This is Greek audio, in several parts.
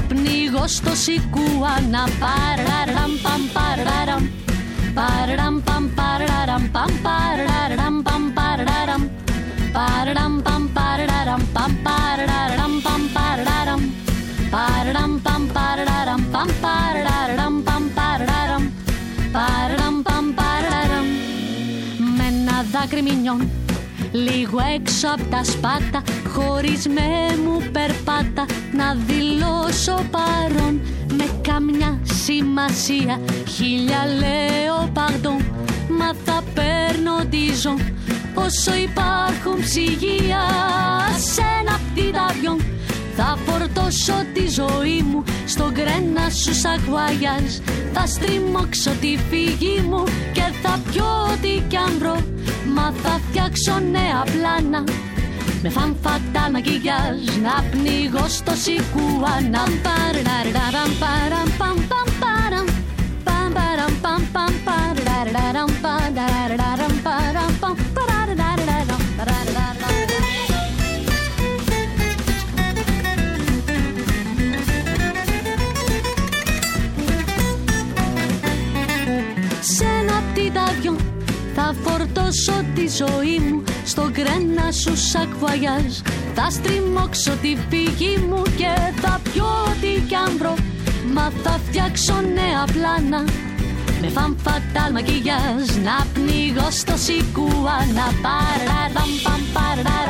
Μακιγιάζ Να πνίγω στο σικούα Να παραραμ παμ παραραμ Παραραμ παμ παραραμ Παμ παραραμ παμ παραραμ Παραραμ παμ παραραμ Παμ παραραμ παμ παραραμ Παραραμ παμ παραραμ Παμ παραραμ παμ παραραμ Παραραμ παμ παραραμ Με ένα δάκρυ μηνιών Λίγο έξω απ' τα σπάτα Χωρίς με μου περπάτα Να δηλώσω παρόν. Με καμιά σημασία Χίλια λέω παγδόν Μα θα παίρνω τη ζω Όσο υπάρχουν ψυγεία. Σε ένα πτυταβιόν θα φορτώσω τη ζωή μου. Στον κρένα σου σακουαγιάζ Θα στριμώξω τη φύγη μου και θα πιω ό,τι κι αν βρω. Μα θα φτιάξω νέα πλάνα με φαν φατάλ μακιγιάζ Να πνίγω στο σικούα Να παραραραραμ κρένα σου σακβαγιάζ Θα στριμώξω τη φύγη μου και θα πιω ό,τι κι αν βρω. Μα θα φτιάξω νέα πλάνα με φαν φατάλ μακιγιάζ. Να πνίγω στο σικούα Να παραραμ παμ παραραμ Παραραμ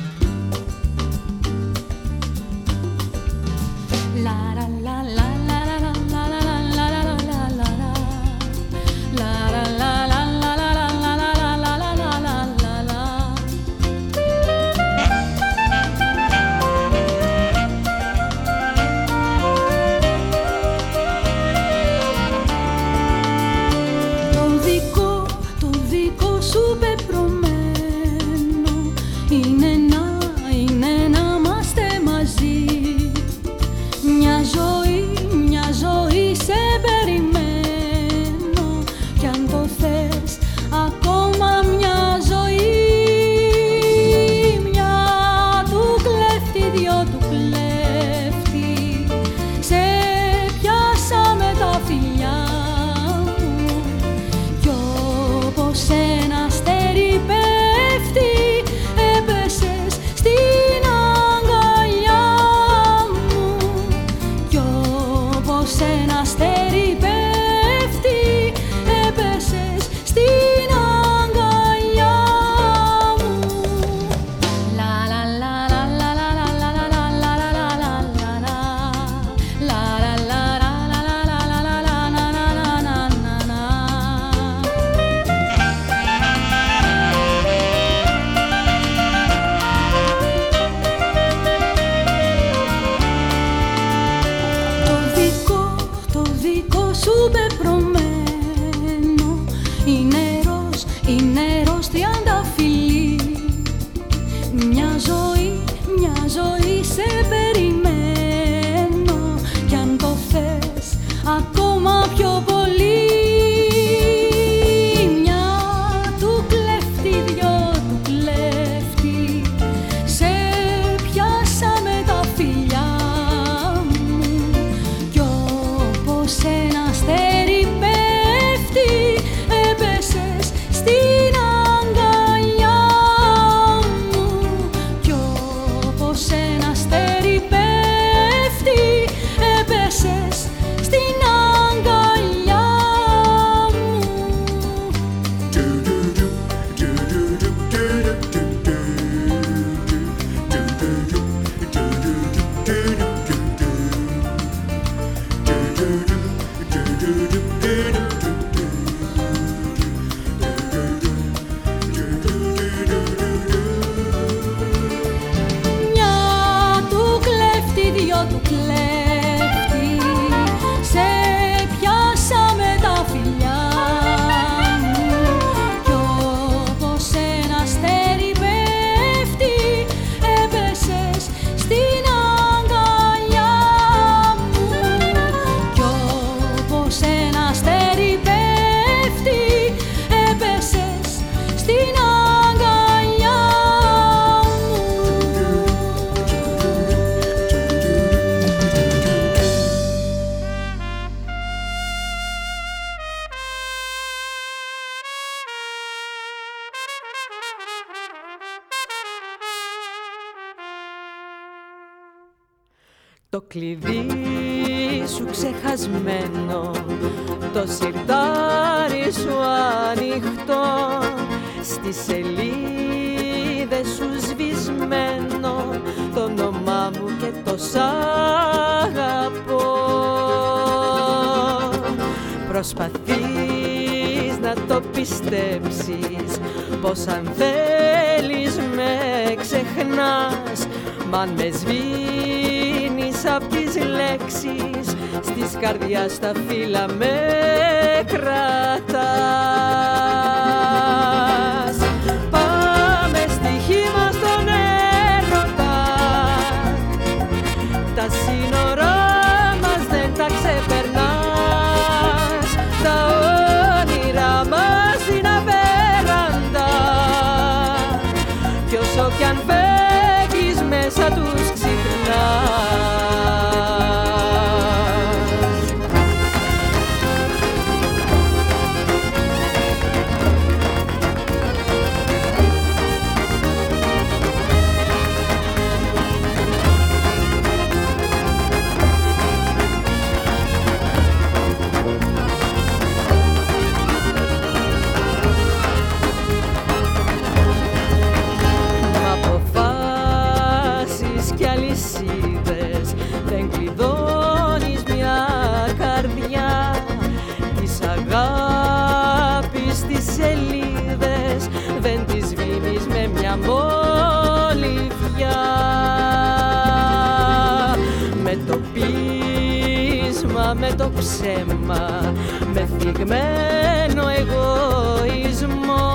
Φυγμένο εγωισμό.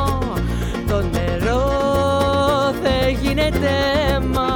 Το νερό δεν γίνεται αίμα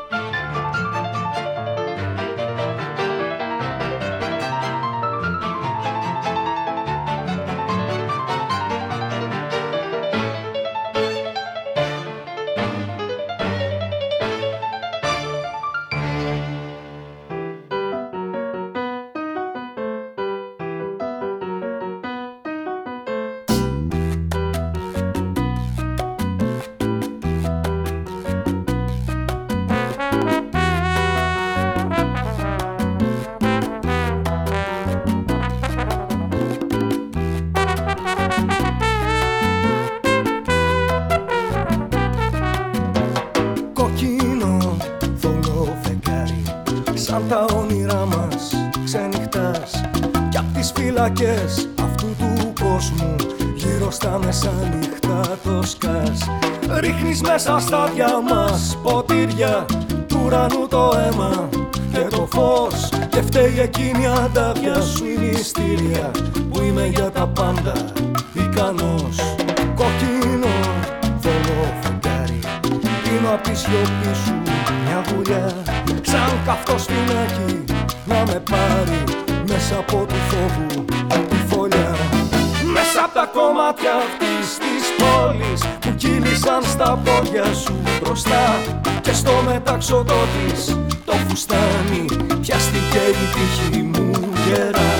Στα διά μας. Ποτήρια του ουρανού το αίμα και το φως. Και φταίει εκείνη αντάβια σου η μυστήρια που είμαι για τα πάντα ικανός. Κοκκίνο θολό φεγγάρι. Πίνω απ' τη σιωπή σου μια βουλιά σαν καυτό σπινάκι να με πάρει μέσα από του φόβου τη φωλιά. Μέσα από τα κομμάτια κύλησαν στα πόδια σου μπροστά και στο μεταξωτό της το φουστάνι. Πιάστηκε η τύχη μου γερά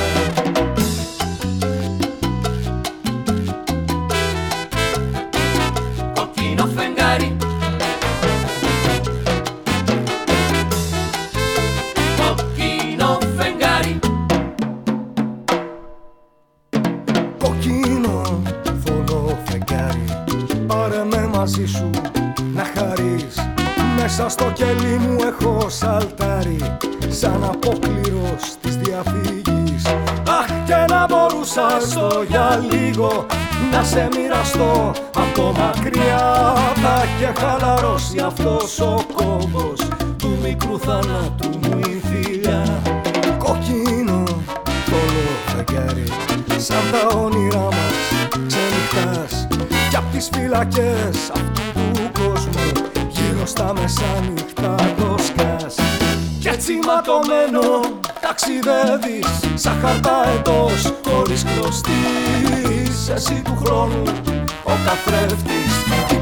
σε μοιραστώ. Από μακριά Θα και χαλαρώσει αυτός ο κόμπος Του μικρού θανάτου μου η θηλιά. Κοκκίνο θολό φεγγάρι Σαν τα όνειρά μας ξενυχτάς. Κι απ' τις φυλακές αυτού του κόσμου Γύρω στα μεσάνυχτα το σκάς Κι έτσι ματωμένο ταξιδεύεις Σαν χαρτά εντός χωρίς κλωστής Εσύ του χρόνου ο καθρέφτης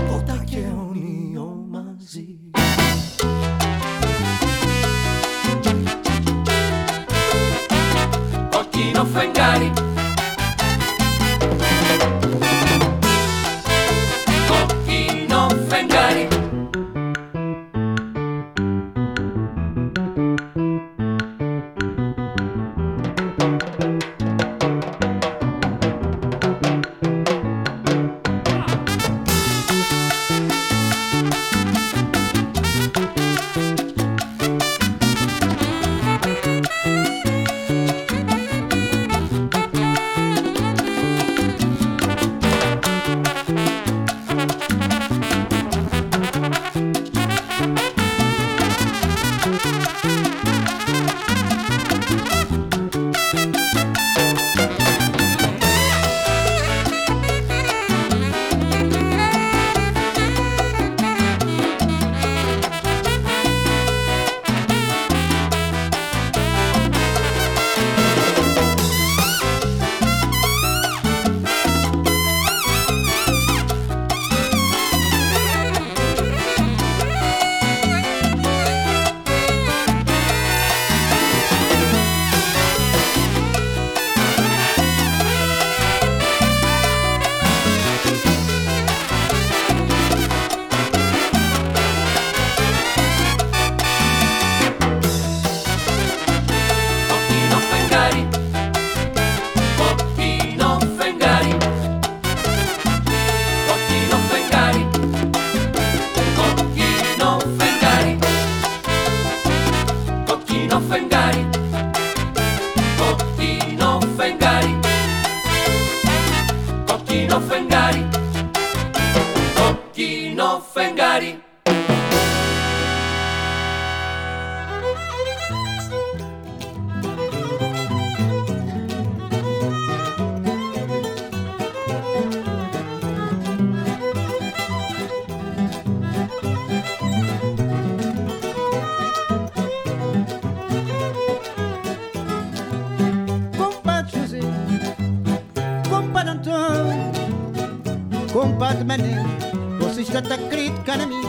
Посичка та критка на ми,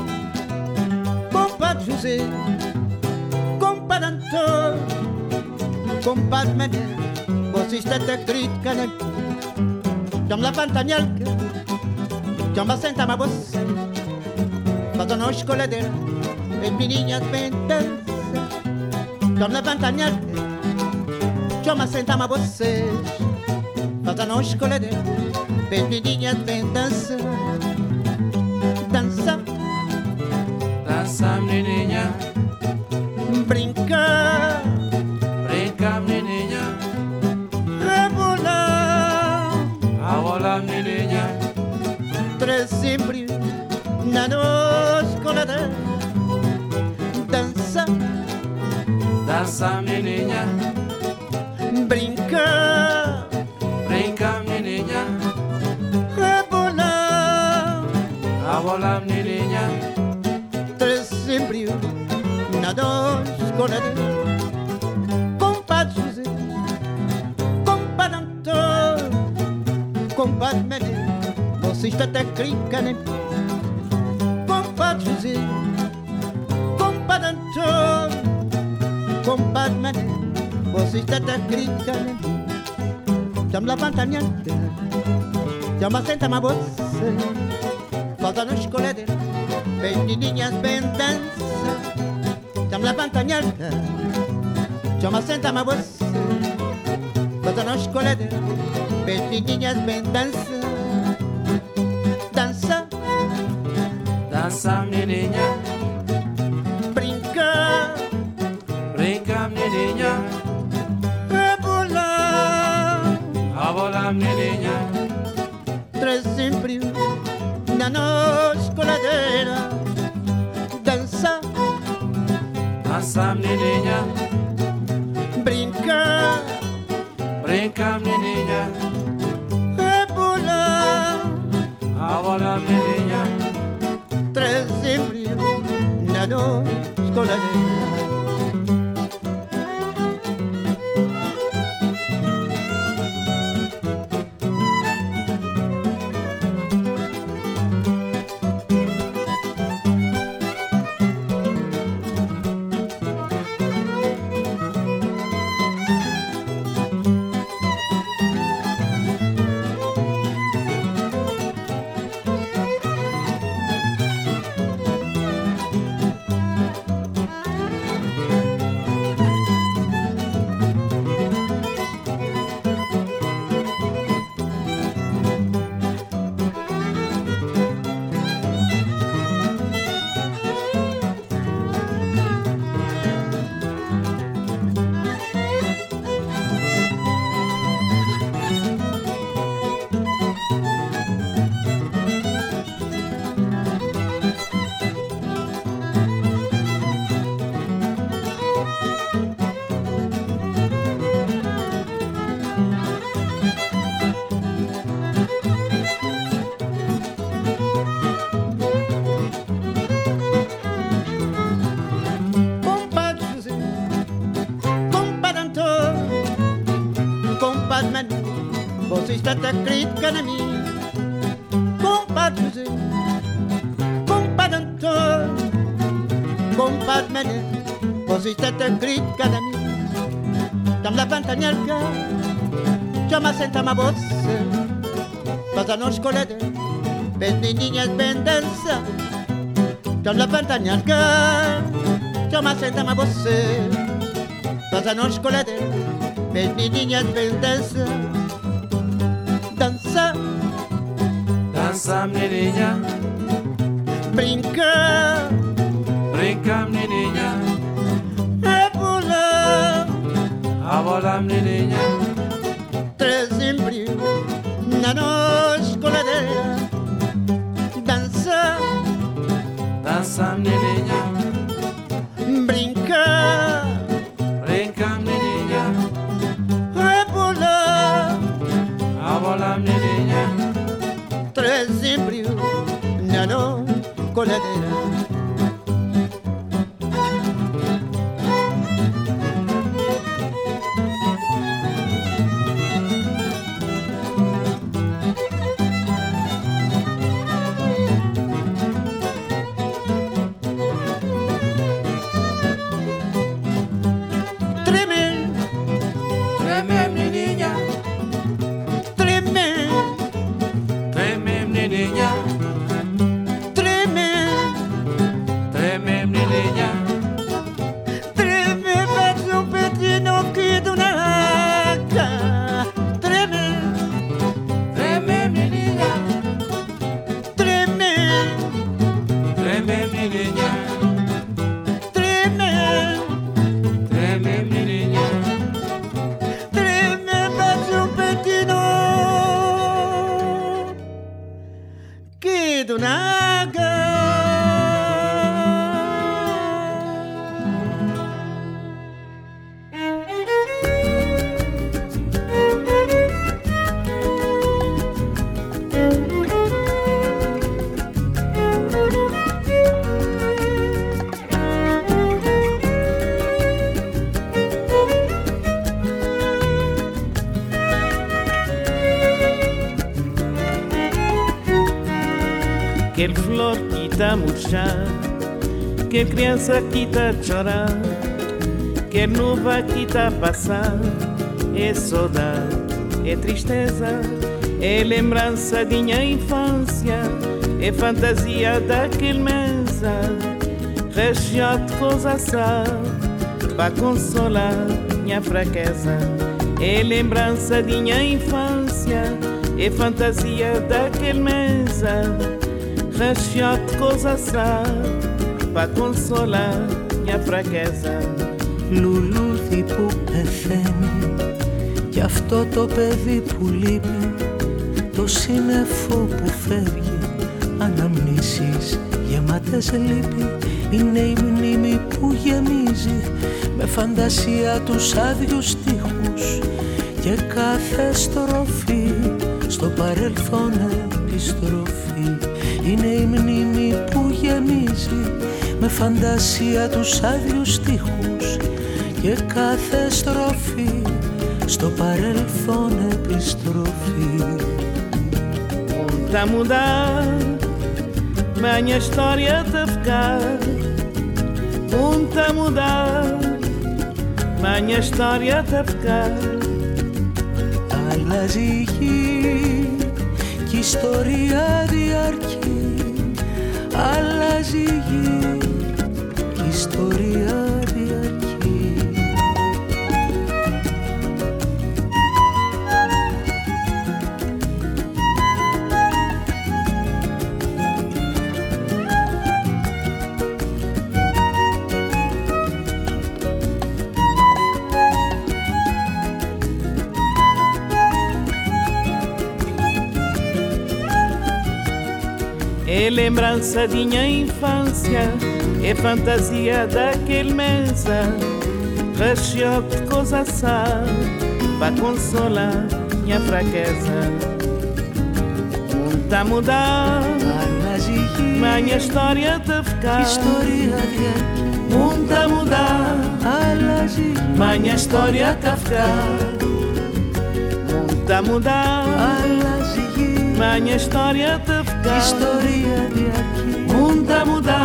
компад Жозе, компад Антон, компад мене, посичка та критка на ми. Там ла пантанялка, там senta ma voz, pa conosco la terra, e mi niña. Tam la pantanialca, yo me sentaba a vocês Mas a não escolher Bem-vinda Abraza mi niña. Brinca. Brinca mi niña. A volar. A volar. Tres siempre. Una noche con la Danza. Danza mi niña. Brinca. Brinca mi niña. A volar. A volar na dos colores, compas José, compas Danton, compas Mané, você está até cricane, compas José, compas Danton, compas Mané, você está até cricane, chama la pantaniante, chama senta ma voce, fazendo escolher, bem de linhas, bem dança. Comme la pantagnole Yo me senta ma voz Dans un chocolat Mes chiquillas me danse. Dansa Dansa mi niña Padmanu, você está crítica na mim. Compadre José, compadre Antônio, compadre Mané, você está crítica na mim. Tam la pantanelka, chama senta ma voce, passa nos colete, vende niñas, vendenza. Tam la pantanelka, chama senta ma voce, passa nos colete, colada, menininhas bem dança. Dança, dança menininha, brinca, brinca menininha, rebolar. abola menininha, Três embrios na nossa coladeira Dança, dança menininha, Colette está a que criança que está a chorar, que nuvem que está a passar, é saudade, é tristeza, é lembrança de minha infância, é fantasia daquele mesa, região de coisa para consolar minha fraqueza, é lembrança de minha infância, é fantasia daquele mesa recheado coisa sá para consolar minha fraqueza. Λουλούδι που πεθαίνει κι αυτό το παιδί που λείπει το σύννεφο που φεύγει αναμνήσεις γεμάτες λύπη είναι η μνήμη που γεμίζει με φαντασία τους άδειους στίχους και κάθε στροφή στο παρελθόν επιστροφή είναι η μνήμη που γεμίζει με φαντασία τους άδειους στίχους και κάθε στροφή στο παρελθόν επιστροφή. Θα mudar, mas a minha história de ficar. Muito a mudar, mas a minha história de ficar. Αλλάζει η γη και η ιστορία διαρκεί αλλάζει η γη η ιστορία lembrança de minha infância, é fantasia daquele mesa, recheado de coisa sal, para consolar minha fraqueza. Mundo tá mudar, minha história tá ficar. História de mundo tá mudar, minha história tá ficar. Mundo tá mudar. Τα μουδά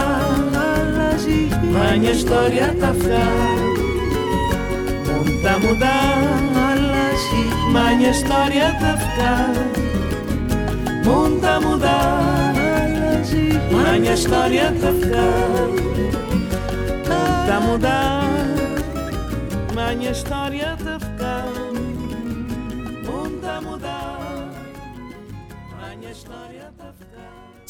αλλάζει Μα μια ιστορία τα φκά Μουν τα μουδά αλλάζει Μα μια ιστορία τα φκά Μουν τα μουδά αλλάζει Μα μια ιστορία τα φκά Μουν τα μουδά Μα μια ιστορία τα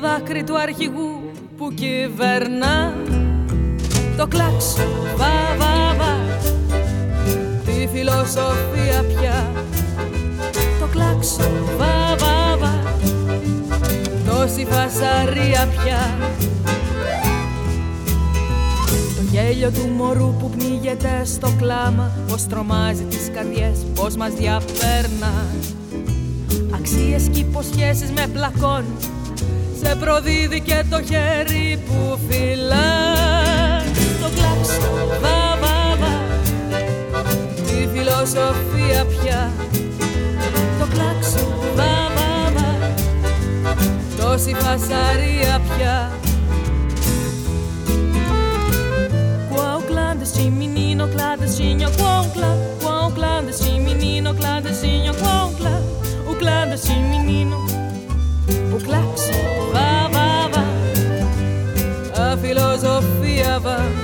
Το δάκρυ του αρχηγού που κυβερνά. Το κλάξο, βα, βα, βα. Τη φιλοσοφία πια. Το κλάξο, βα, βα, βα. Τόση φασαρία πια. Το γέλιο του μωρού που πνίγεται στο κλάμα. Πως τρομάζει τις καρδιές, πως μας διαπέρνα. Αξίες και υποσχέσεις με πλακών Σε προδίδει και το χέρι που φυλά Το κλάψω, βα, βα, βα Τη φιλοσοφία πια Το κλάξω, βα, βα, βα Τόση φασαρία πια Qual clandestino, menino clandestino, qual clã, qual clandestino, menino clandestino, qual clã clandestino menino O claxon discover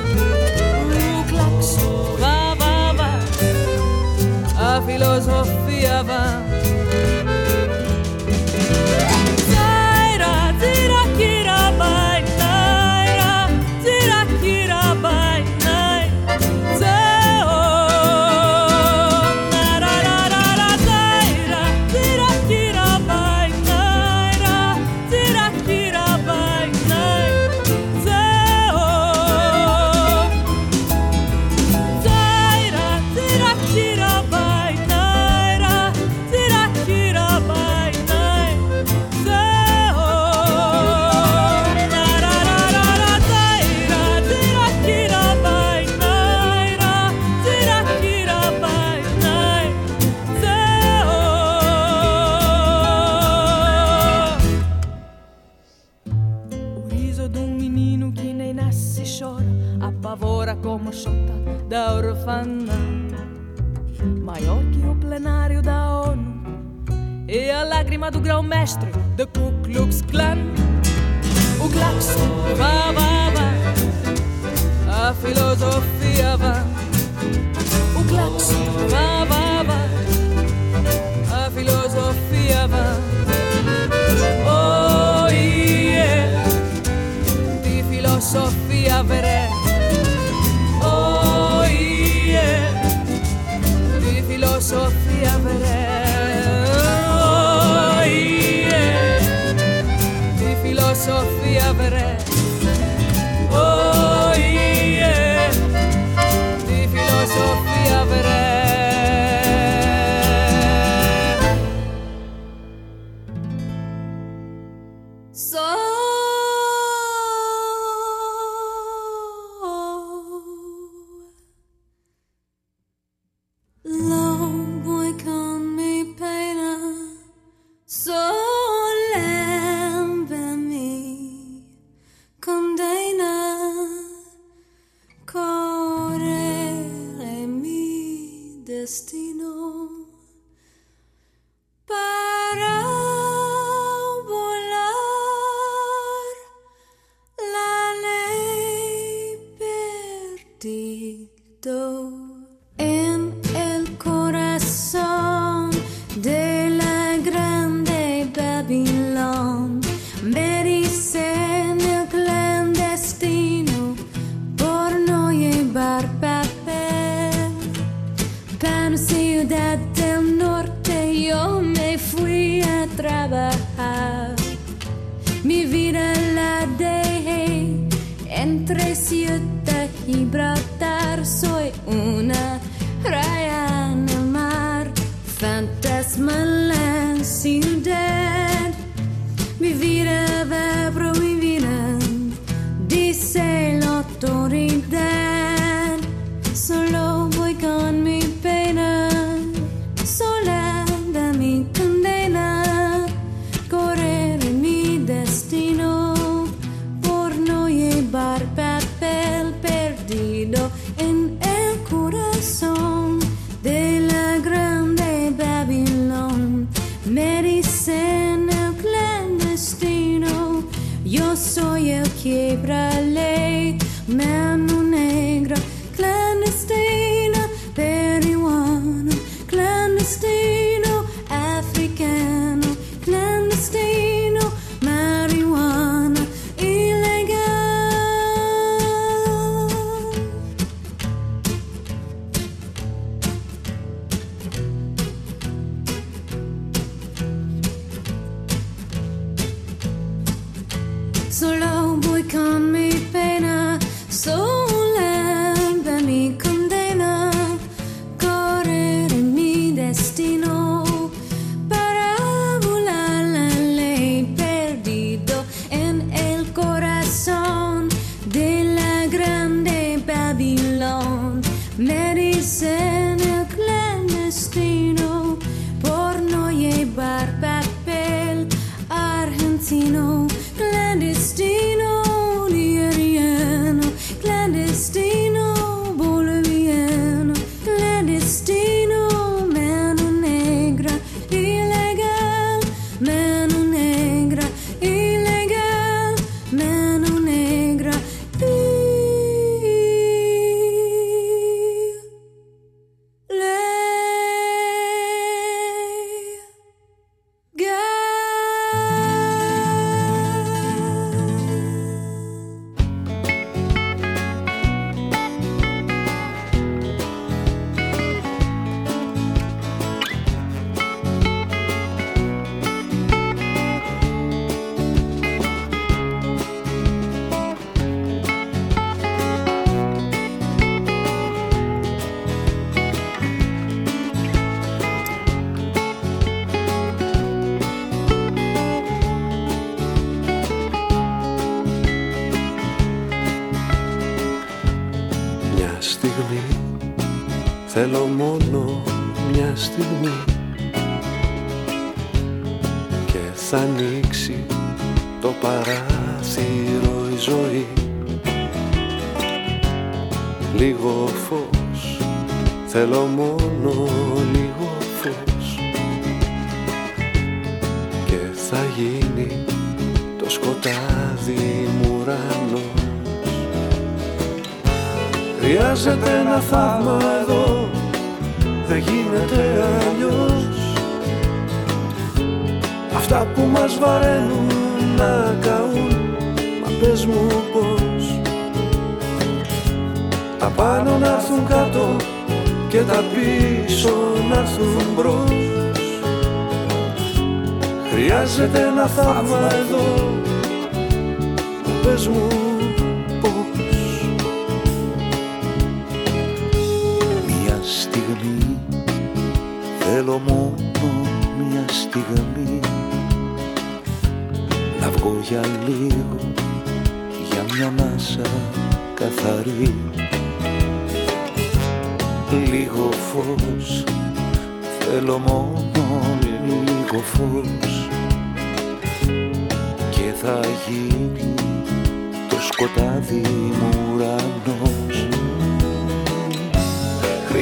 clandestino, yo soy el quiebra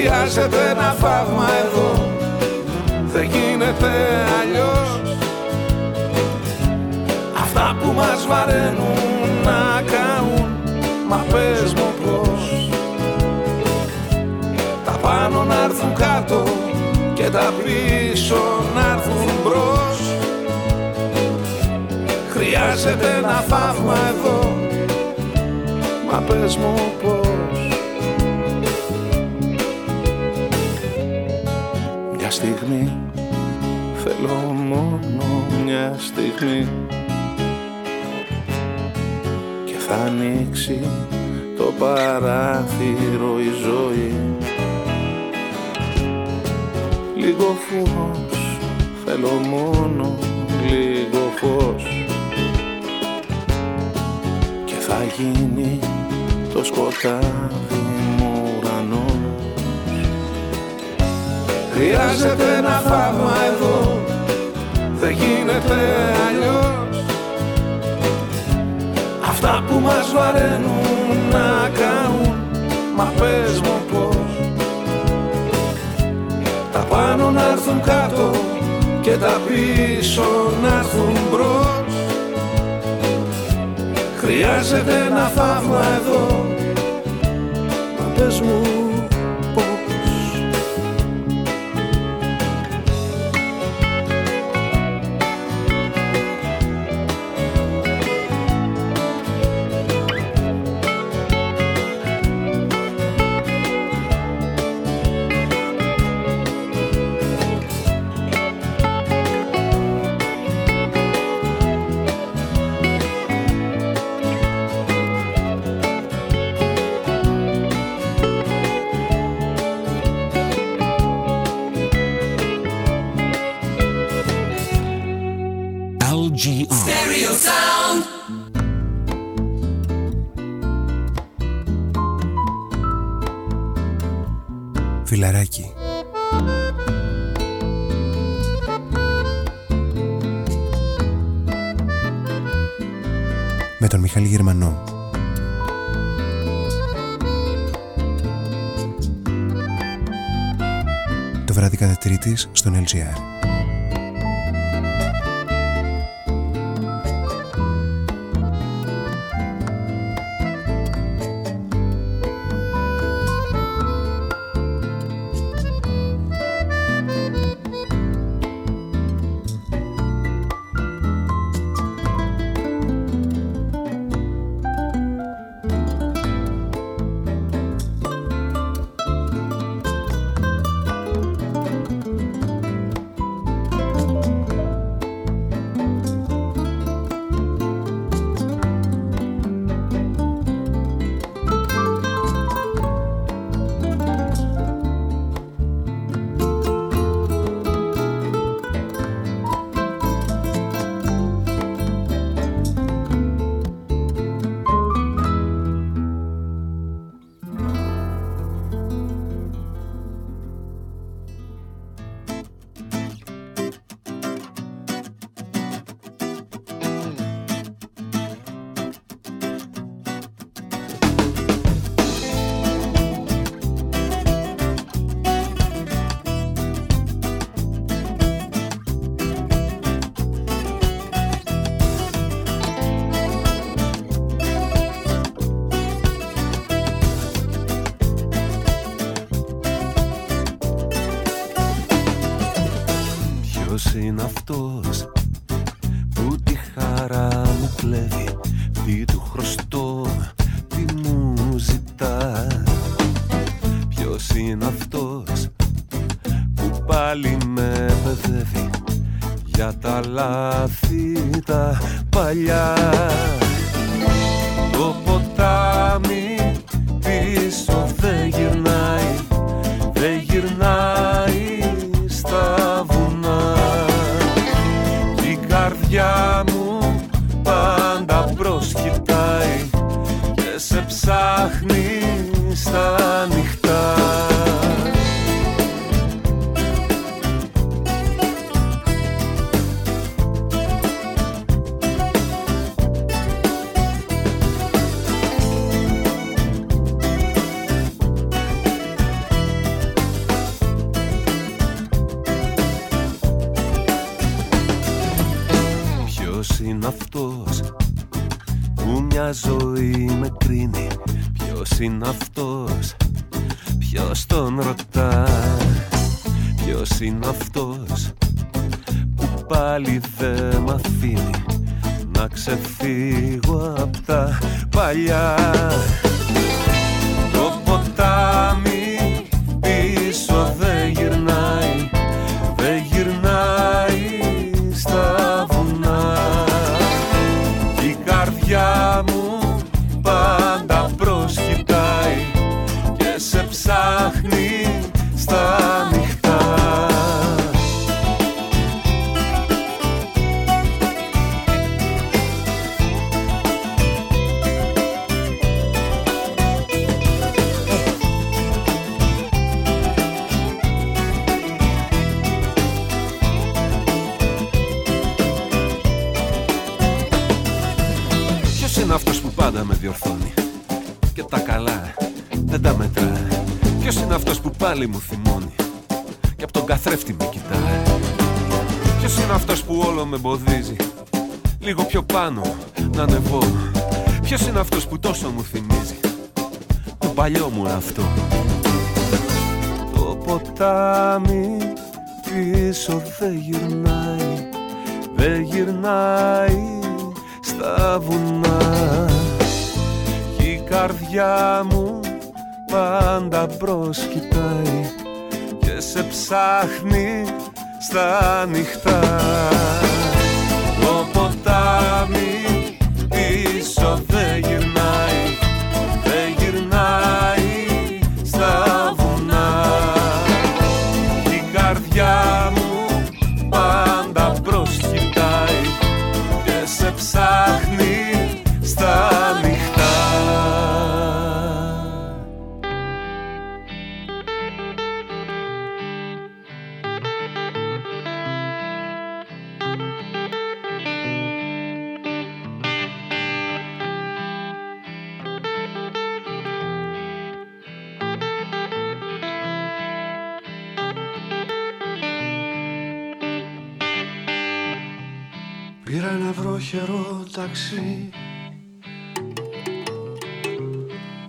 Χρειάζεται ένα θαύμα εδώ. Δεν γίνεται αλλιώς. Αυτά που μας βαραίνουν να καούν Μα πες μου πως Τα πάνω να έρθουν κάτω Και τα πίσω να έρθουν μπρος. Χρειάζεται ένα θαύμα εδώ Μα πες μου πως στιγμή. Θέλω μόνο μια στιγμή. Και θα ανοίξει το παράθυρο η ζωή. Λίγο φως, θέλω μόνο λίγο φως. Και θα γίνει το σκοτάδι Χρειάζεται ένα θαύμα εδώ. Δεν γίνεται αλλιώς. Αυτά που μας βαραίνουν να καούν Μα πες μου πως Τα πάνω να έρθουν κάτω Και τα πίσω να έρθουν μπρος. Χρειάζεται ένα θαύμα εδώ. Μα πες μου τρίτης поганих φτωχερό ταξί.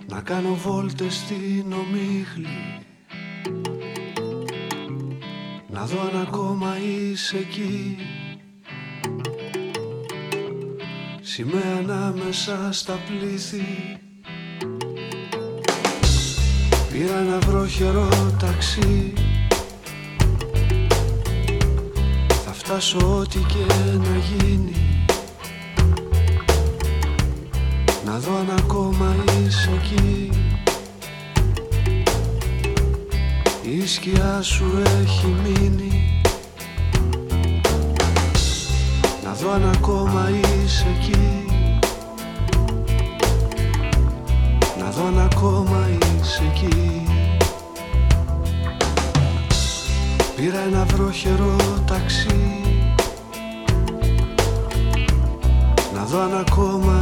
Να κάνω βόλτες στην ομίχλη. Να δω αν ακόμα είσαι εκεί. Σημαία ανάμεσα στα πλήθη. Πήρα ένα βρόχερο ταξί. Θα φτάσω ό,τι και να γίνει. να δω αν ακόμα είσαι εκεί. Η σκιά σου έχει μείνει. Να δω αν ακόμα είσαι εκεί. Να δω αν ακόμα είσαι εκεί. Πήρα ένα βροχερό ταξί. Να δω αν ακόμα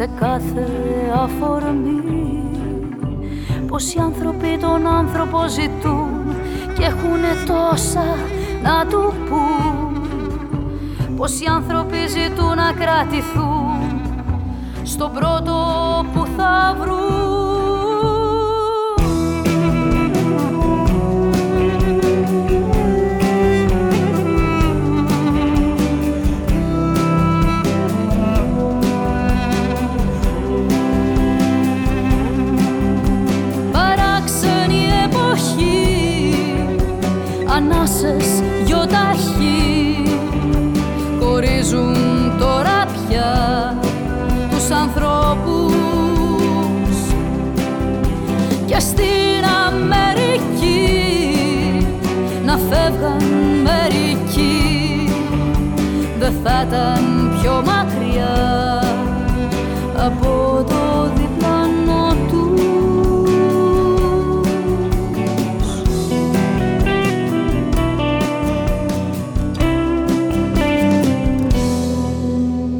σε κάθε αφορμή. Πως οι άνθρωποι τον άνθρωπο ζητούν και έχουν τόσα να του πούν. Πως οι άνθρωποι ζητούν να κρατηθούν. Στον πρώτο που θα βρουν θα ήταν πιο μακριά από το διπλανό του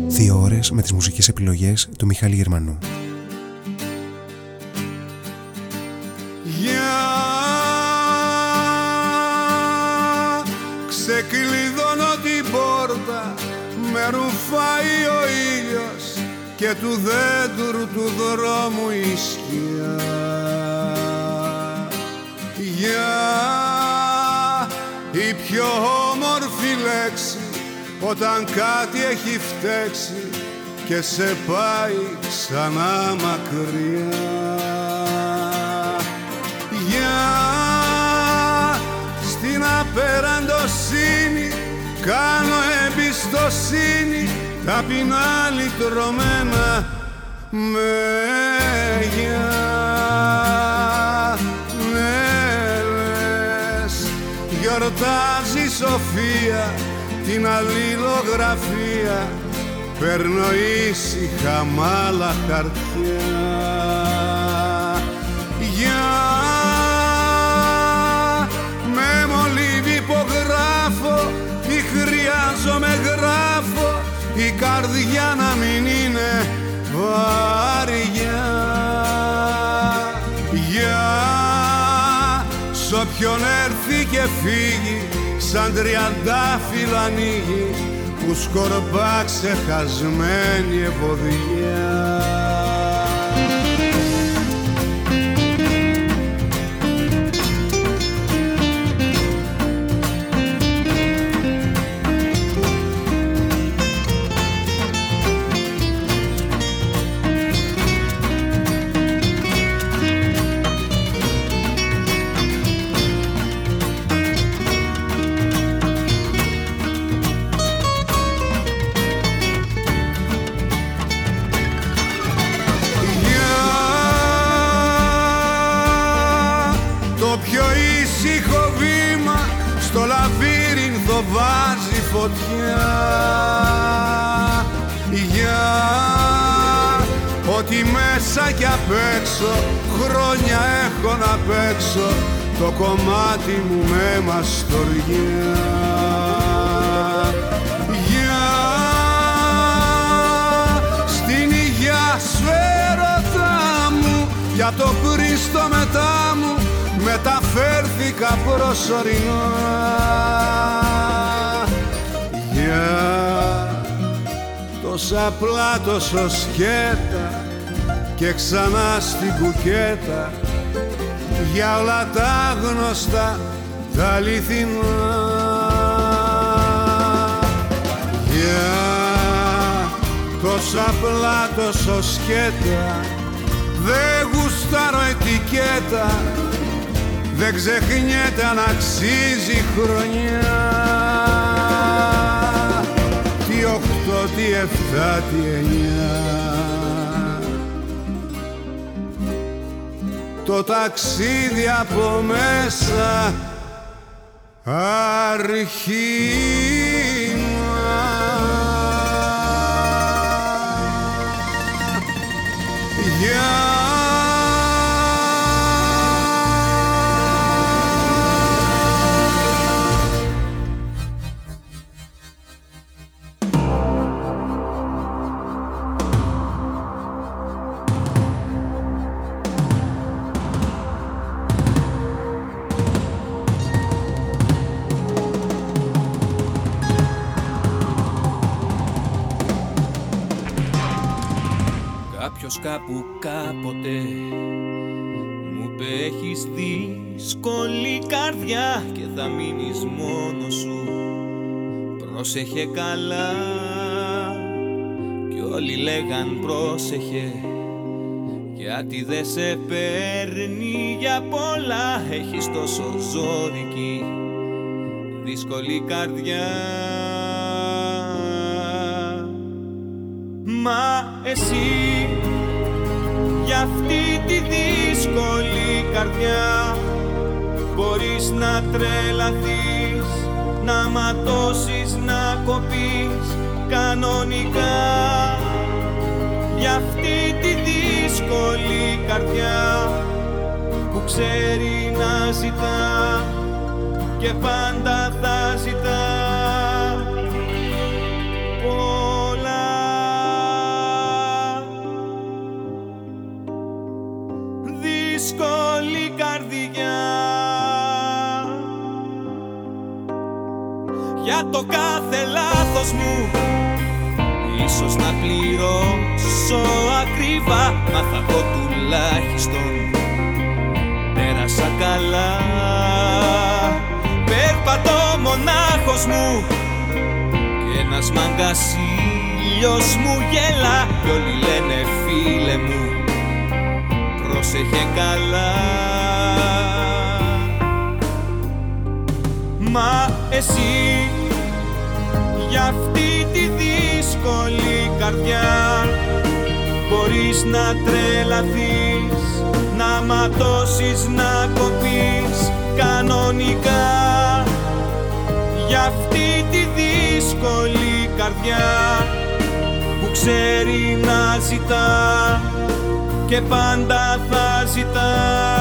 Δύο ώρες με τις μουσικές επιλογές του Μιχάλη Γερμανού. Και του δέντρου του δρόμου η σκιά. Για η πιο όμορφη λέξη όταν κάτι έχει φταίξει και σε πάει ξανά μακριά. Για στην απεραντοσύνη κάνω εμπιστοσύνη ταπεινά λυτρωμένα μέγια ναι λες γιορτάζει η Σοφία την αλληλογραφία. Παίρνω ήσυχα μ' άλλα χαρτιά καρδιά να μην είναι βαριά. Για σ' όποιον έρθει και φύγει σαν τριαντάφυλλα ανοίγει που σκορπά ξεχασμένη ευωδιά φωτιά. Για ότι μέσα κι απ' έξω χρόνια έχω να παίξω το κομμάτι μου με μαστοριά Για στην υγειά σου έρωτά μου για το πριν στο μετά μου μεταφέρθηκα προσωρινά Για τόσα απλά τόσο σκέτα και ξανά στην κουκέτα. Για όλα τα γνωστά τα αληθινά. Για τόσα απλά τόσο σκέτα δεν γουστάρω ετικέτα. Δεν ξεχνιέται αν αξίζει χρονιά οχτώ, τι εφτά, τι εννιά. Το ταξίδι από μέσα αρχίμα Για κάπου κάποτε. Μου είπε έχεις δύσκολη καρδιά και θα μείνεις μόνος σου. Πρόσεχε καλά. Κι όλοι λέγαν πρόσεχε. Γιατί δεν σε παίρνει για πολλά. Έχεις τόσο ζώρικη δύσκολη καρδιά. Μα εσύ για αυτή τη δύσκολη καρδιά. Μπορείς να τρελαθείς, να ματώσεις, να κοπείς κανονικά. Για αυτή τη δύσκολη καρδιά που ξέρει να ζητά και πάντα θα ζητά για το κάθε λάθος μου. Ίσως να πληρώσω ακριβά Μα θα πω τουλάχιστον. Πέρασα καλά. Περπατώ μονάχος μου. Και ένας μάγκας ήλιος μου γέλα Κι όλοι λένε φίλε μου πρόσεχε καλά Μα εσύ για αυτή τη δύσκολη καρδιά. Μπορείς να τρελαθείς, να ματώσεις, να κοπείς κανονικά. Για αυτή τη δύσκολη καρδιά που ξέρει να ζητά και πάντα θα ζητά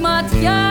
ματιά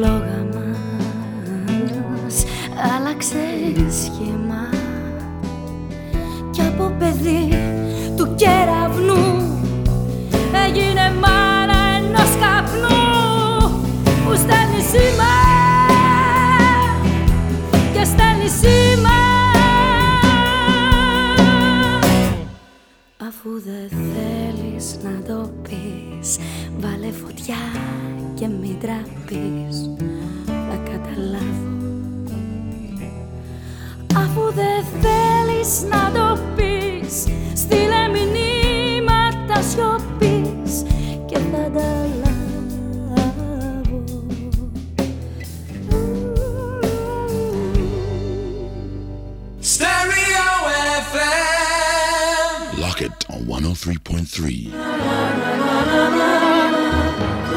φλόγα μας άλλαξε σχήμα κι από παιδί του κεραυνού έγινε μάνα ενός καπνού που στέλνει σήμα και στέλνει σήμα. Αφού δεν θέλεις να το πεις Βάλε φωτιά και μην τραπείς Θα καταλάβω Αφού δεν θέλεις να το πεις Στείλε μηνύματα σιωπής Και θα τα λάβω Stereo FM. Lock it on 103.3.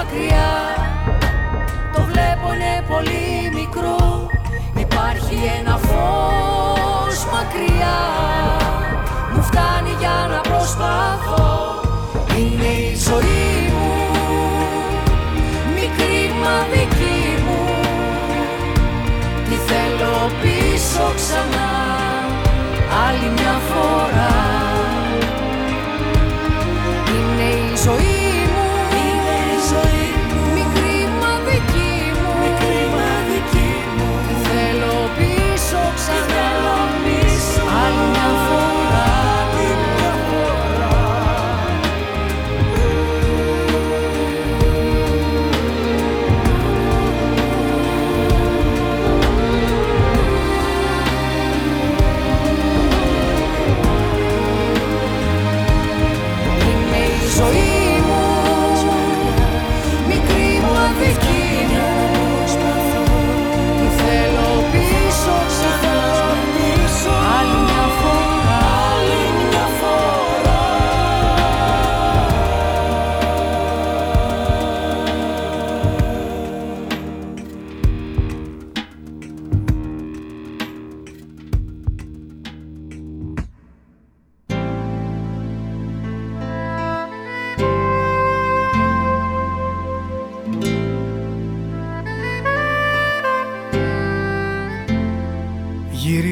μακριά. Το βλέπω είναι πολύ μικρό. Υπάρχει ένα φως μακριά. Μου φτάνει για να προσπαθώ. Είναι η ζωή μου. Μικρή μα δική μου. Τι θέλω πίσω ξανά. Άλλη μια φορά. Είναι η ζωή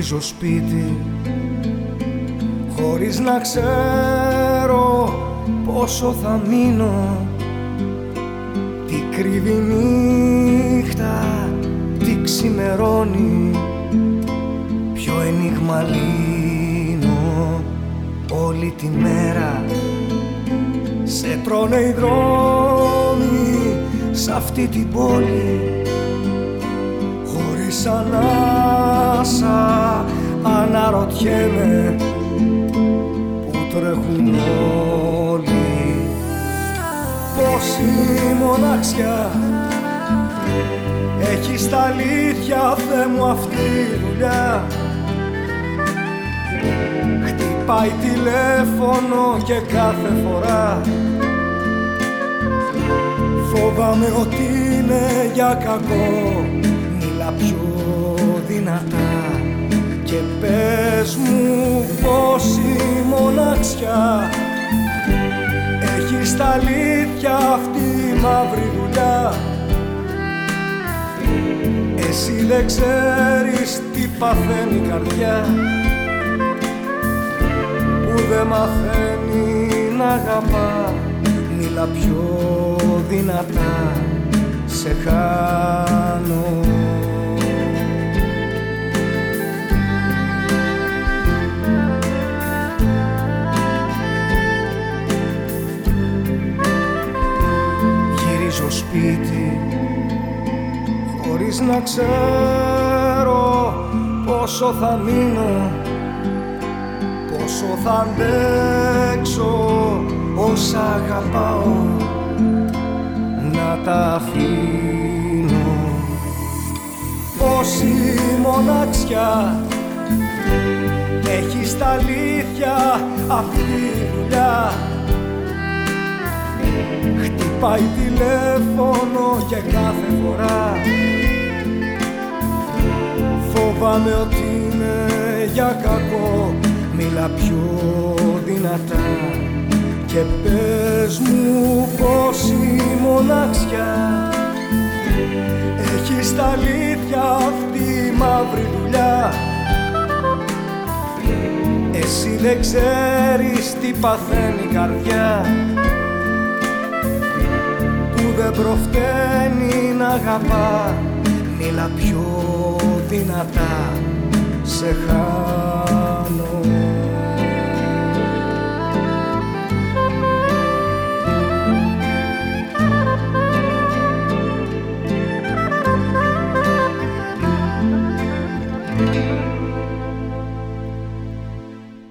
γυρίζω σπίτι χωρίς να ξέρω πόσο θα μείνω. Τι κρύβει νύχτα, τι ξημερώνει πιο ενίγμα λύνω όλη τη μέρα. Σε τρώνε οι δρόμοι σ' αυτή την πόλη χωρίς ανάσα αναρωτιέμαι που τρέχουν όλοι. Πως η μοναξιά έχει στα αλήθεια Θεέ μου αυτή η δουλειά. Χτυπάει τηλέφωνο και κάθε φορά Φοβάμαι ότι είναι για κακό. Μιλά πιο δυνατά και πες μου πως η μοναξιά έχει στα αλήθεια αυτή η μαύρη δουλειά. Εσύ δεν ξέρεις τι παθαίνει η καρδιά που δεν μαθαίνει να αγαπά. Μίλα πιο δυνατά, σε χάνω χωρίς να ξέρω πόσο θα μείνω πόσο θα αντέξω όσα αγαπάω να τα αφήνω. Πόση μοναξιά έχεις τα αλήθεια αυτή η δουλειά. Χτυπάει τηλέφωνο και κάθε φορά Φοβάμαι ότι είναι για κακό. Μίλα πιο δυνατά και πες μου πως η μοναξιά έχει τα αλήθεια αυτή η μαύρη δουλειά. Εσύ δεν ξέρεις τι παθαίνει η καρδιά που δεν προφταίνει να αγαπάς Μίλα πιο δυνατά, σε χάνω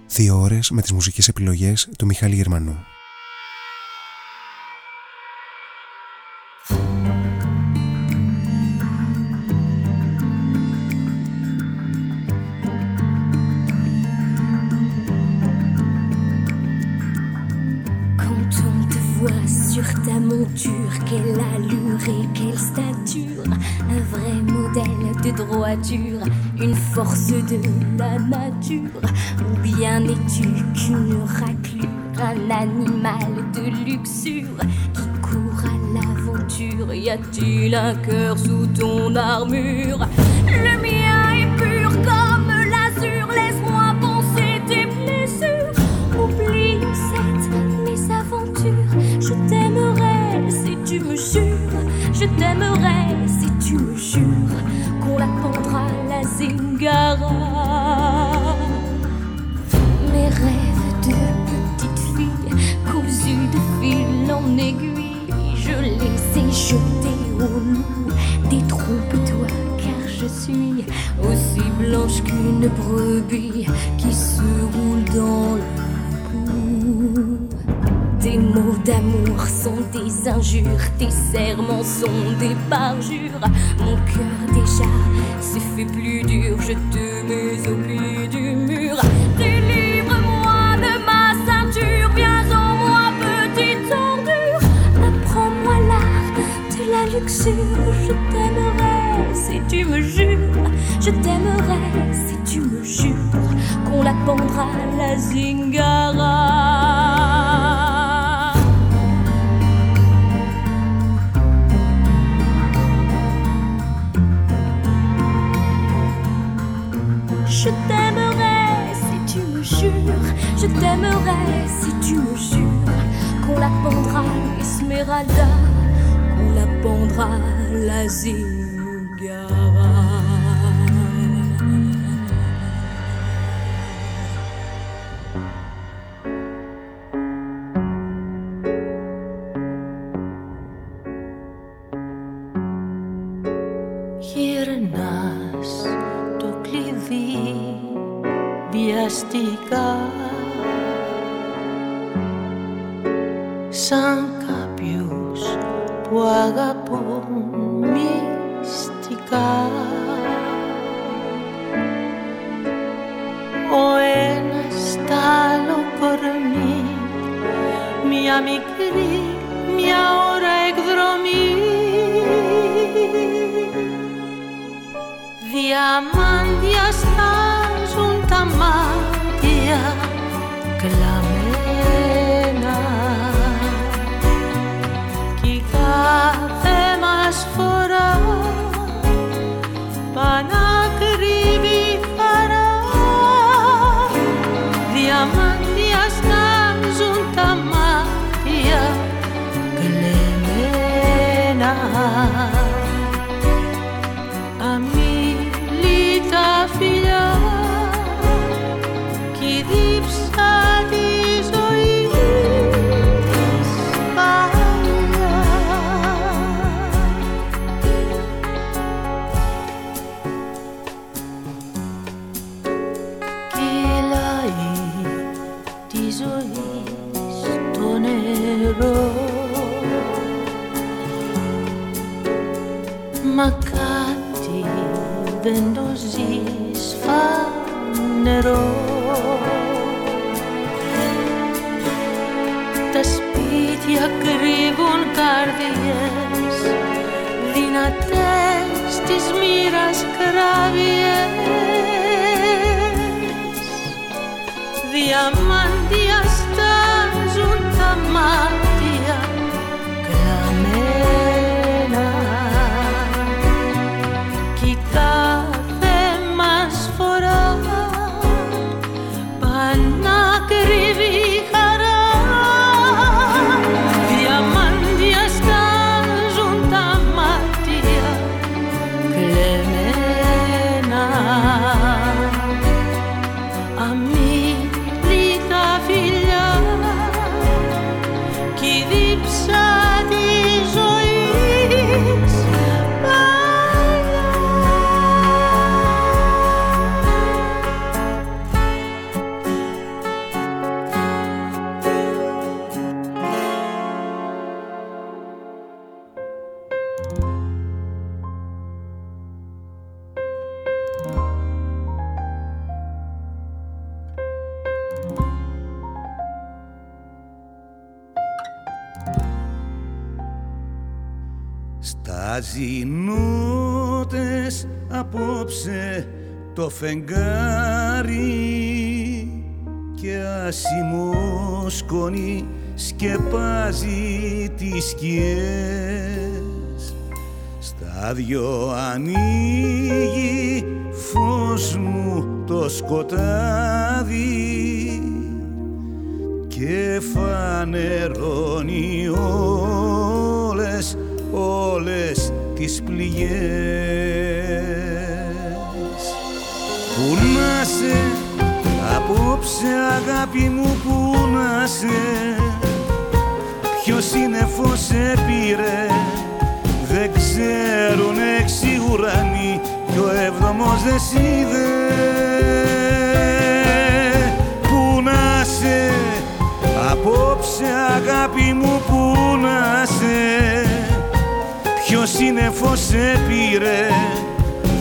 Δύο ώρες με τις μουσικές επιλογές του Μιχάλη Γερμανού. Ou bien es-tu qu'une raclure, un animal de luxure qui court à l'aventure, y a-t-il un cœur sous ton armure? Aiguille, je les ai jetés au loup. Détrompe-toi, car je suis aussi blanche qu'une brebis qui se roule dans le boue. Tes mots d'amour sont des injures, tes serments sont des parjures. Mon cœur déjà s'est fait plus dur, je te mets au pied du mur. Je t'aimerai si tu me jures. Je t'aimerai si tu me jures qu'on la pendra la zingara. Je t'aimerai si tu me jures, je t'aimerai si tu me jures qu'on la pendra Esmeralda, qu'on répondra l'asile. Που αγαπούν μυστικά. Ο ένας τ' άλλο κορμί μια μικρή μια ώρα εκδρομή. Διαμάντια στάζουν της μοίρας κράβιες Διαμάντια το φεγγάρι και άσημο σκόνη σκεπάζει τις σκιές στα δυο ανοίγει φως μου το σκοτάδι και φανερώνει όλες, όλες τις πληγές. Πού να σε, απόψε αγάπη μου που να σε, ποιος σύννεφο σε πήρε, δεν ξέρουν έξι ουρανοί κι ο έβδομος δεν σ' είδε. Πού να σε, απόψε αγάπη μου που να σε, ποιος σύννεφο σε πήρε,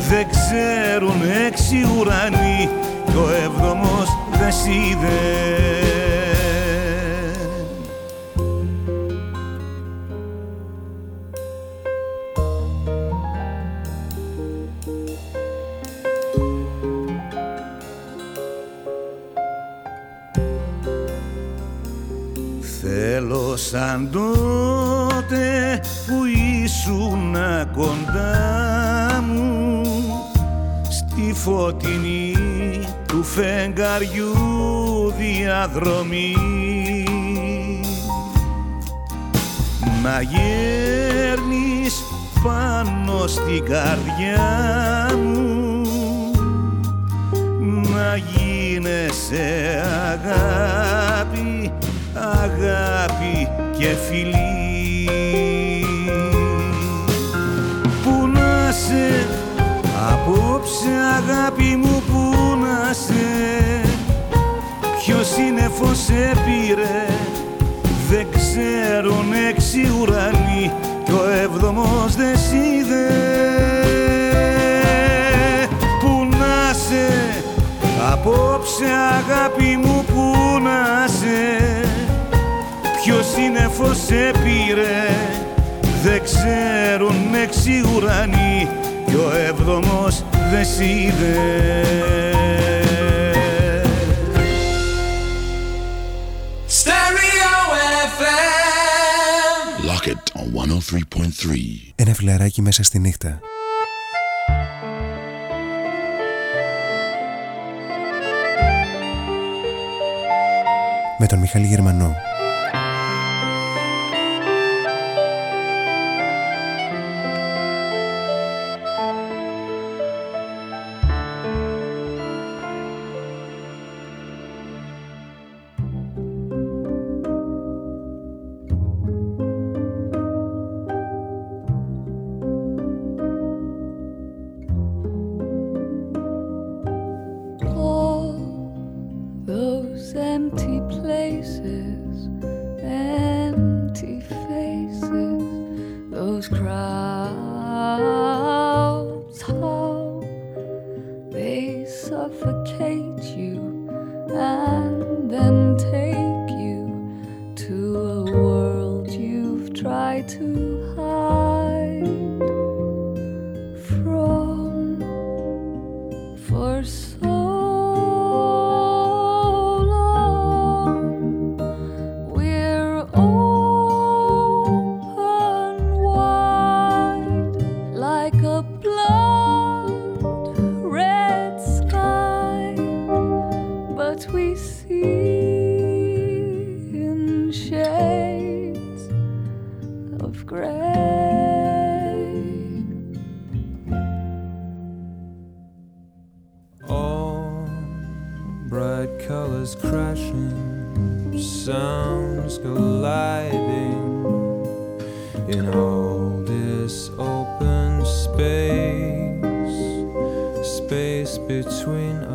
δεν ξέρουν έξι ουρανοί κι ο έβδομος δεν σ' είδε. Θέλω σαν τότε που ήσουν κοντά μου στη φωτεινή του φεγγαριού διαδρομή να γέρνεις πάνω στην καρδιά μου να γίνεσαι αγάπη, αγάπη και φιλή. Πού να σε, απόψε αγάπη μου που να σε, ποιος σύννεφο σε πήρε, δεν ξέρουν έξι ουρανοί κι ο έβδομος δεν σ' είδε. Πού να σε, απόψε αγάπη μου που να σε, ποιος σύννεφο σε πήρε, δεν ξέρουν έξι ουρανοί κι ο έβδομος δε είδες Lock it on 103.3. Ένα φιλαράκι μέσα στη νύχτα. Με τον Μιχάλη Γερμανό. between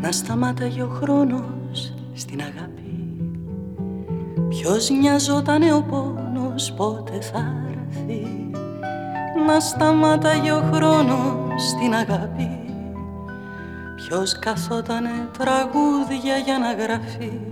Να σταμάταγε ο χρόνος στην αγάπη. Ποιος νοιαζότανε ο πόνος πότε θα έρθει. Να σταμάταγε ο χρόνος στην αγάπη. Ποιος καθότανε τραγούδια για να γραφεί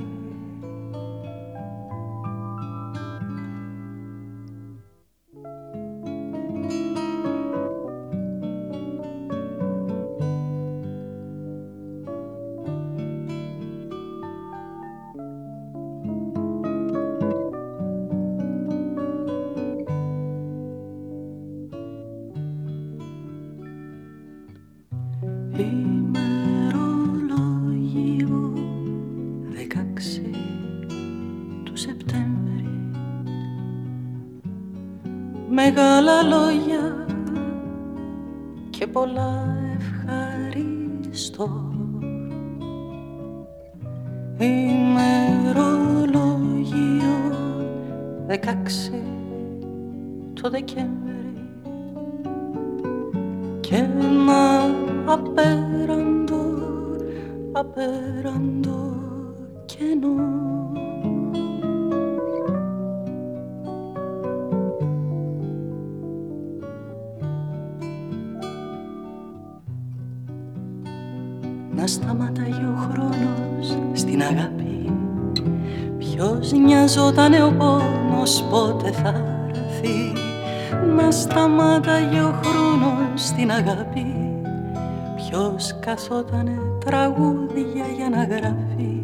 Ποιος καθότανε τραγούδια για να γράφει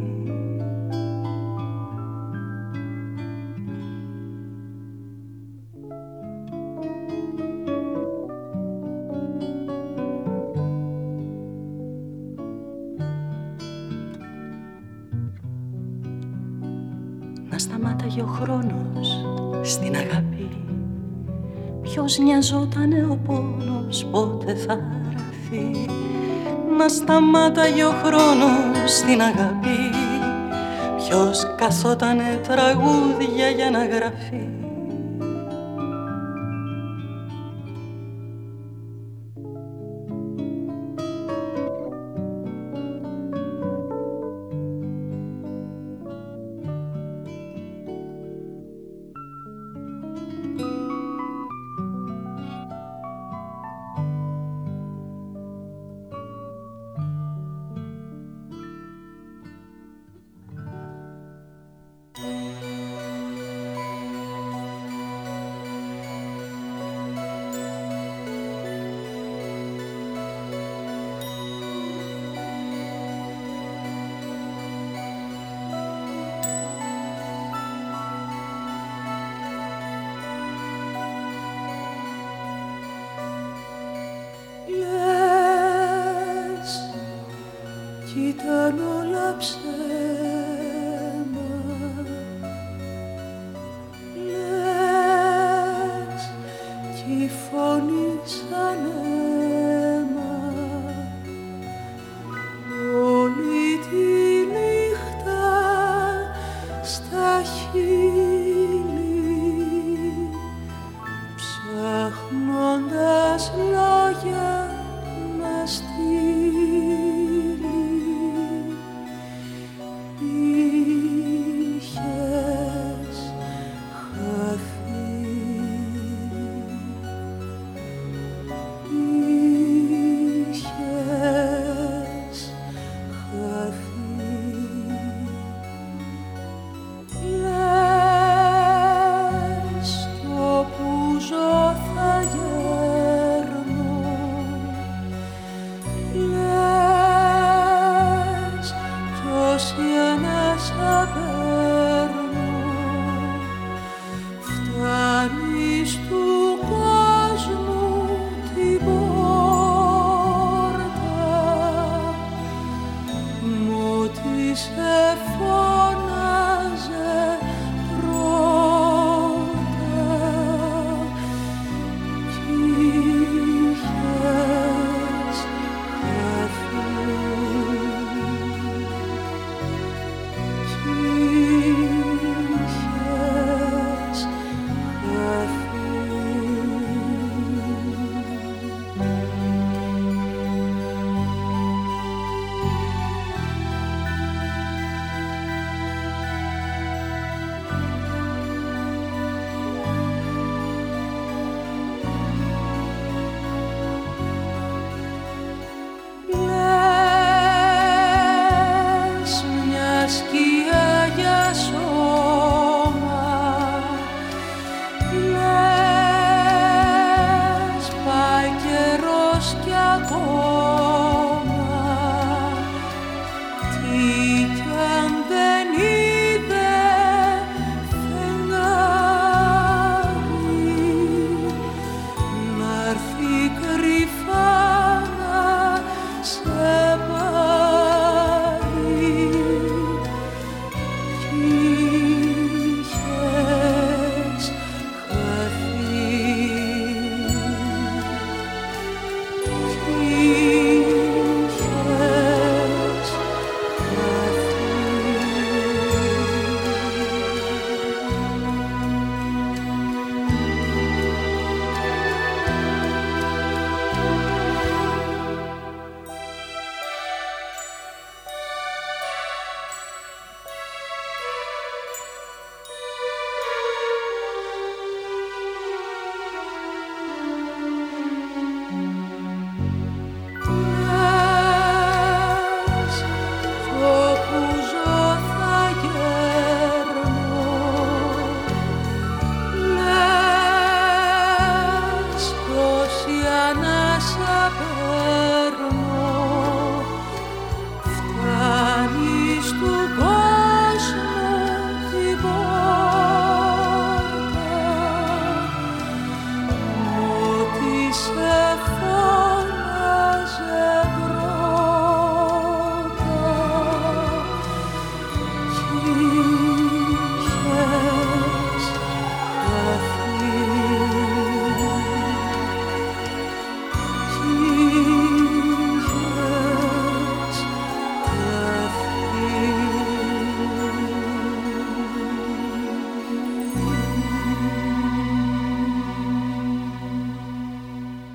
Να σταμάταγε ο χρόνος στην αγάπη. Ποιος νοιαζότανε ο πόνος πότε θα έρθει Να σταμάταγε ο χρόνος στην αγάπη. Ποιος καθότανε τραγούδια για να γραφεί στα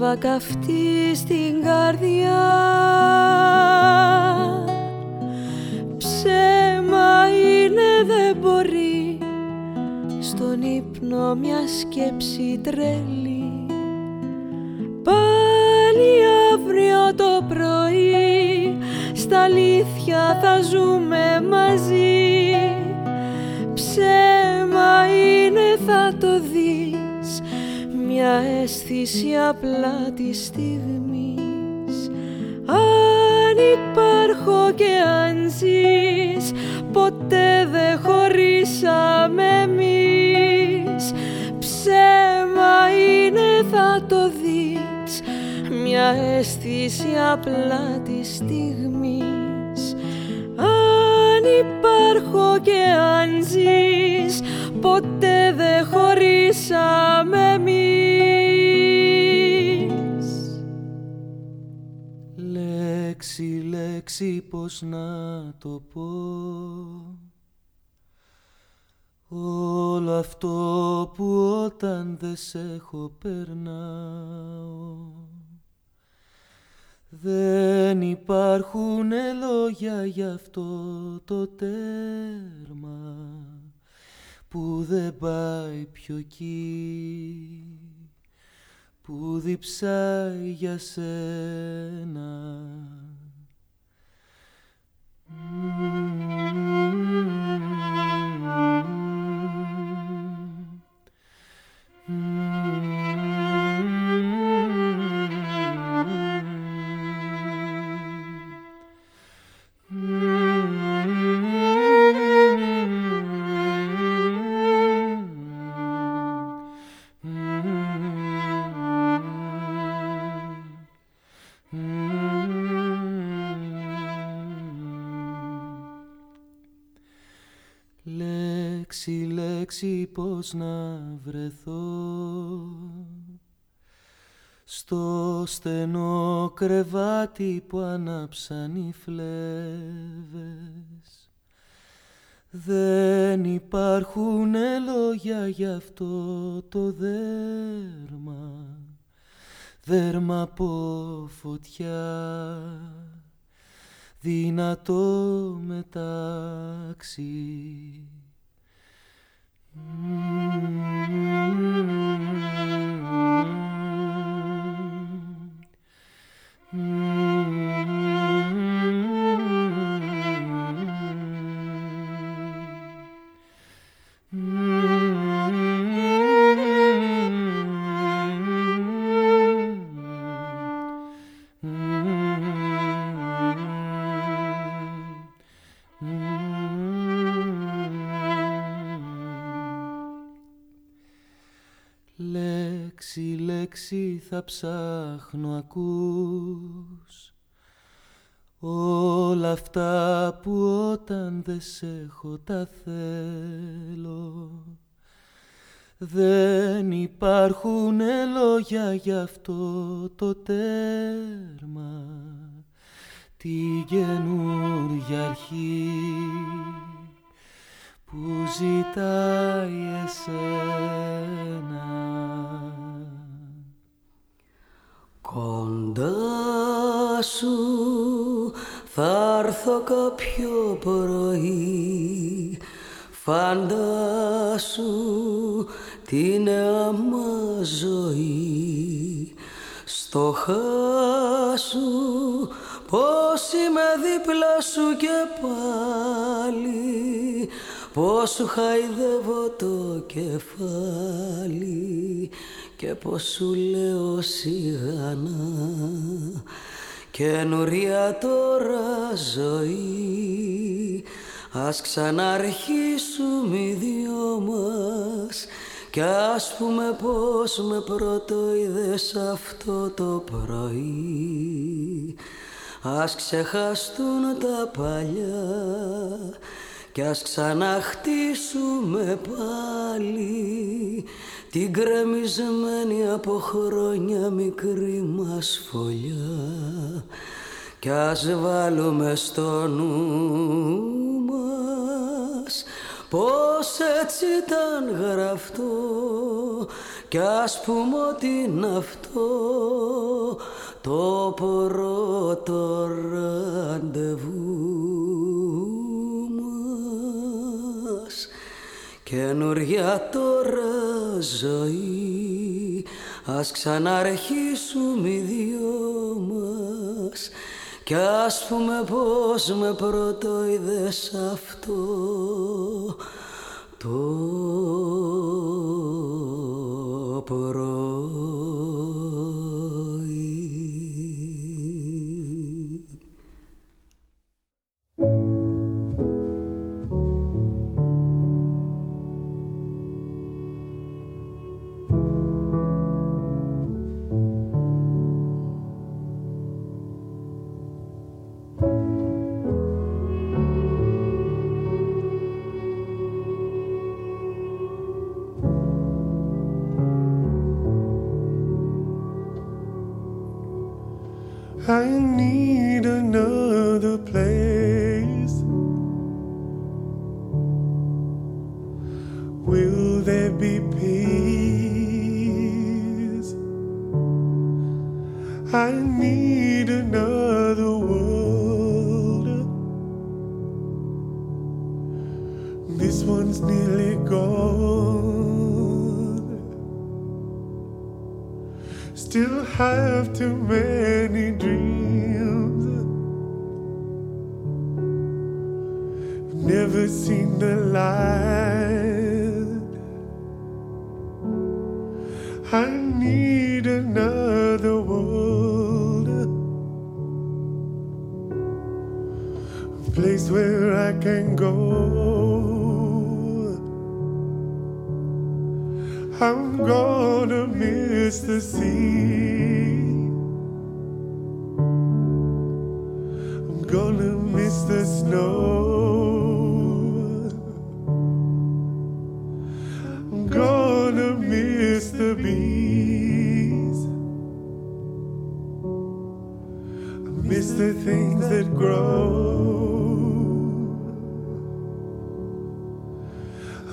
Λάβα καυτή στην καρδιά. Ψέμα είναι δεν μπορεί. Στον ύπνο μια σκέψη τρέλη πάλι αύριο το πρωί στα αλήθεια θα ζούμε μαζί. Ψέμα είναι θα το δεις μια αίσθηση απλά της στιγμής. Αν υπάρχω και αν ζεις ποτέ δεν χωρίσαμε εμείς. Ψέμα είναι θα το δεις μια αίσθηση απλά της στιγμής. Αν υπάρχω και αν ζεις ποτέ δεν χωρίσαμε εμείς. Λέξη, λέξη πως να το πω. Όλο αυτό που όταν δεν σε έχω περνάω. Δεν υπάρχουν λόγια για αυτό το τέρμα Που δεν πάει πιο εκεί Που διψάει για σένα. Λέξη, λέξη πως να βρεθώ. Στο στενό κρεβάτι που ανάψαν οι φλέβες. Δεν υπάρχουν λόγια για αυτό το δέρμα. Δέρμα από φωτιά. Δυνατό μετάξι. Λέξη, ψάχνω ακούς. Όλα αυτά που όταν δεν σε έχω τα θέλω. Δεν υπάρχουν λόγια για αυτό το τέρμα. Την καινούργια αρχή που ζητάει εσένα Κοντά σου θα έρθω κάποιο πρωί. Φαντάσου την νέα μας ζωή. Στο χάσου πως είμαι δίπλα σου και πάλι Πως σου χαϊδεύω το κεφάλι και πως σου λέω σιγανά. Καινούρια τώρα ζωή ας ξαναρχίσουμε οι δυο μας Κι ας πούμε πως με πρώτο είδες αυτό το πρωί. Ας ξεχαστούν τα παλιά κι ας ξαναχτίσουμε πάλι την κρεμισμένη από χρόνια μικρή μας φωλιά. Κι ας βάλουμε στο νου μας πως έτσι ήταν γραφτό. Κι ας πούμε ότι είναι αυτό το πρώτο ραντεβού καινούρια τώρα ζωή. Ας ξαναρχίσουμε οι δυο μας. Κι ας πούμε πως με πρώτο είδες αυτό. Το πρωί. I need another place. Will there be peace? I need another world. This one's nearly gone. Still have too many dreams. Never seen the light. I need another world. A place where I can go. I'm gonna miss the sea. I'm gonna miss the snow. I'm gonna miss the bees. I miss the things that grow.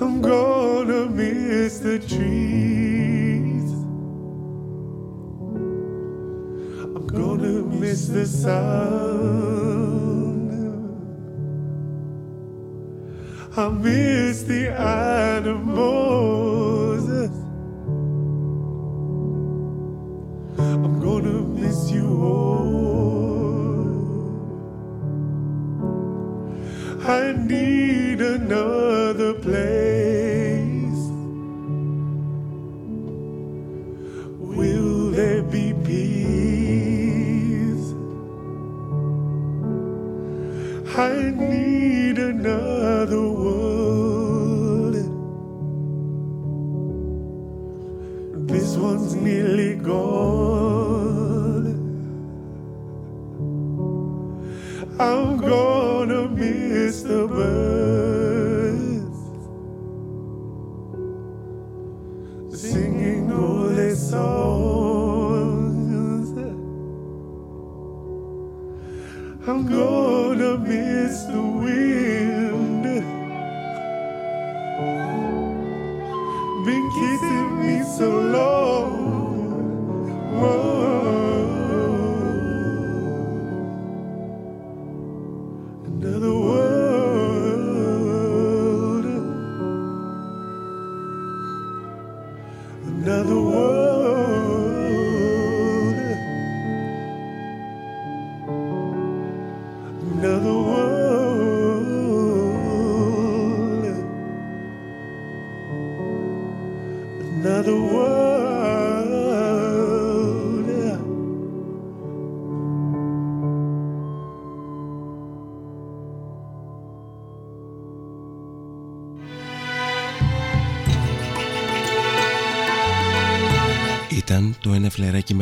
I'm gonna miss the trees. I'm gonna miss the sound. I miss the animals. I'm gonna miss you all. I need another place.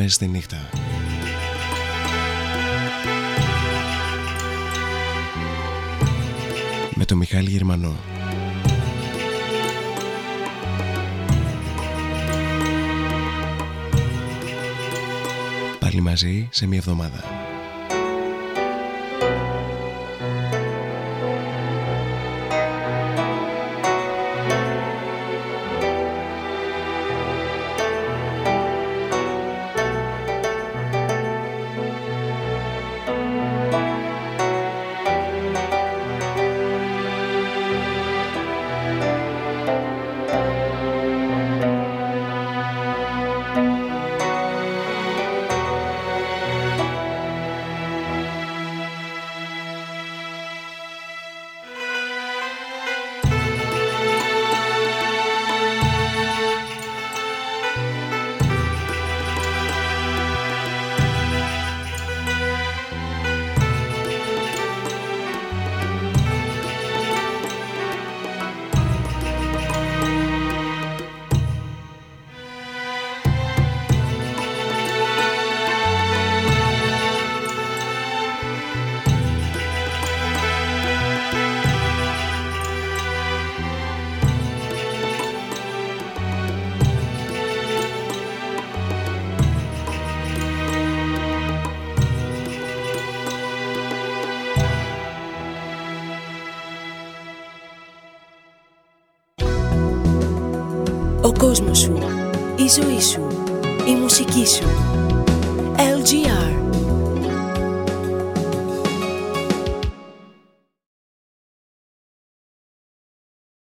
Φλεράκι μέσα στη νύχτα. Με το Μιχάλη Γερμανό. Πάλι μαζί σε μια εβδομάδα.